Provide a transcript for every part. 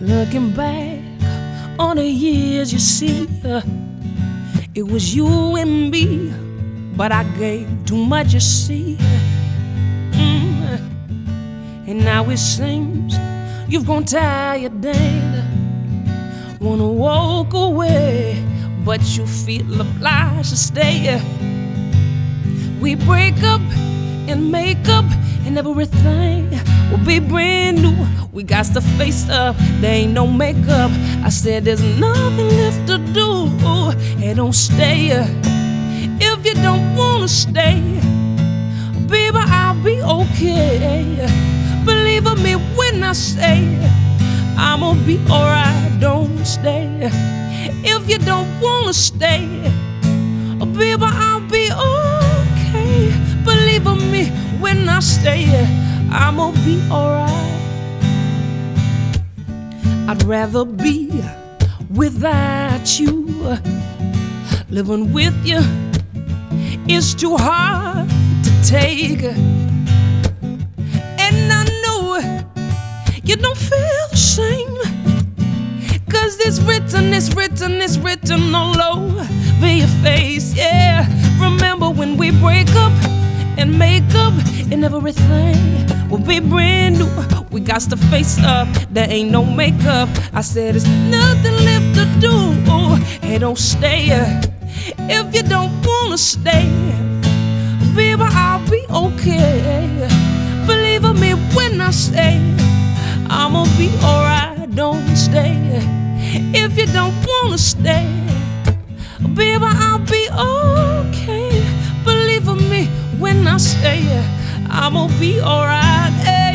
Looking back on the years, you see, uh, it was you and me, but I gave too much, you see. Mm. And now it seems you've gone tired, and wanna walk away, but you feel obliged to stay. We break up and make up and everything will be brand new. We got to face up, there ain't no makeup. I said there's nothing left to do. Hey, don't stay if you don't wanna stay. Baby, I'll be okay. Believe me when I say I'ma be alright. Don't stay if you don't wanna stay. Baby, I'll be okay. Believe me when I stay, I'ma be alright. I'd rather be without you. Living with you is too hard to take. And I know you don't feel the same. Cause it's written, it's written, it's written all over your face. Yeah, and make up and everything will be brand new. We got to face up, there ain't no makeup. I said it's nothing left to do. Hey, don't stay if you don't wanna stay. Baby, I'll be okay. Believe me when I say I'ma be alright. Don't stay if you don't wanna stay. Baby, I'll be okay. I'ma be alright. Hey,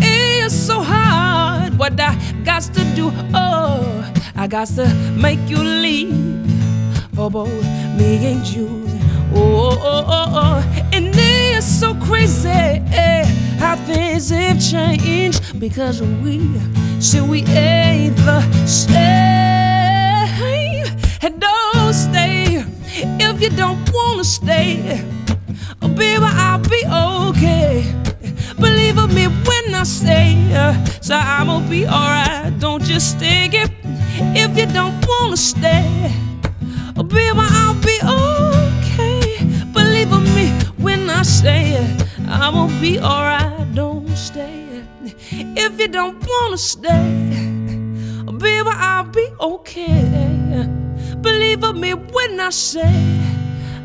hey, it's so hard. What I got to do? Oh, I got to make you leave oh, for both me and you. Oh, oh, oh, oh. and it's so crazy hey, how things have changed because we say we ain't the same. And Oh, baby, I'll be okay. Believe me when I say, uh, so I'ma be alright. Don't just stay it if you don't wanna stay. Oh, baby, I'll be okay. Believe me when I say, I'ma be alright. Don't stay if you don't wanna stay. Oh, baby, I'll be okay. Believe me when I say,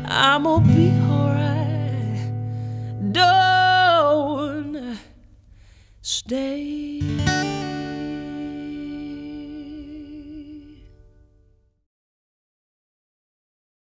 I'ma be alright